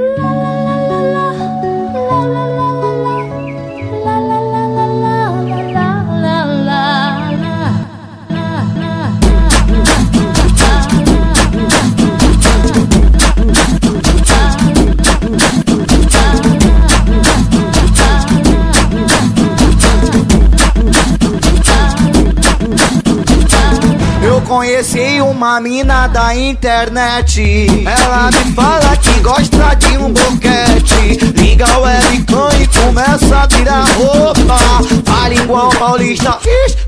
Eu conheci uma mina da internet. Ela me fala paulista,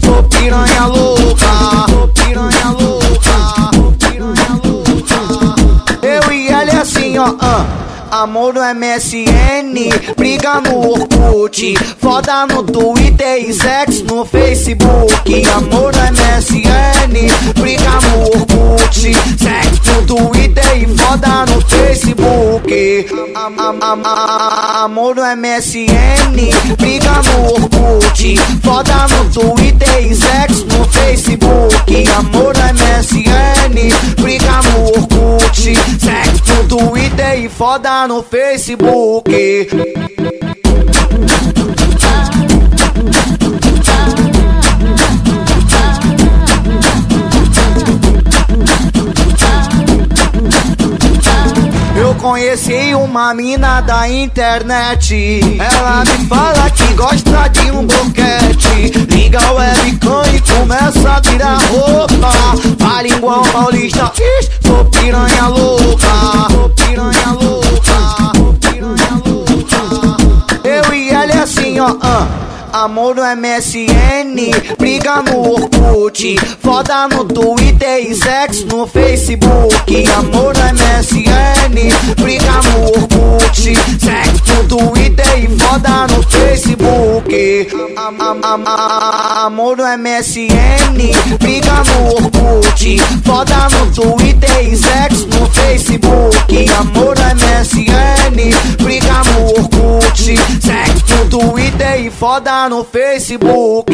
sou piranha louca. Sou piranha louca. Sou piranha louca. Eu e ela é assim, ó. ah. Amor no MSN, briga no Orkut, foda no Twitter e sexo no Facebook. Amor no MSN, Amor no MSN, briga no Orkut, foda no Twitter e sexo no Facebook. Amor no MSN, briga no Orkut, sexo no Twitter e foda no Facebook. Conheci uma mina da internet. Ela me fala que gosta de um boquete. Liga o webcam e começa a tirar roupa. Fala igual paulista, Ixi, sou piranha louca. Sou piranha louca. Sou piranha louca. Eu e ela é assim, ó. Amor no MSN, briga no Orkut, foda no Twitter e sexo no Facebook. Amor no Twitter e foda no Facebook. Am- am- am- am- Amor no MSN, briga no Orkut, foda no Twitter e sexo no Facebook. Amor no MSN, briga no Orkut, sexo no Twitter e foda no Facebook.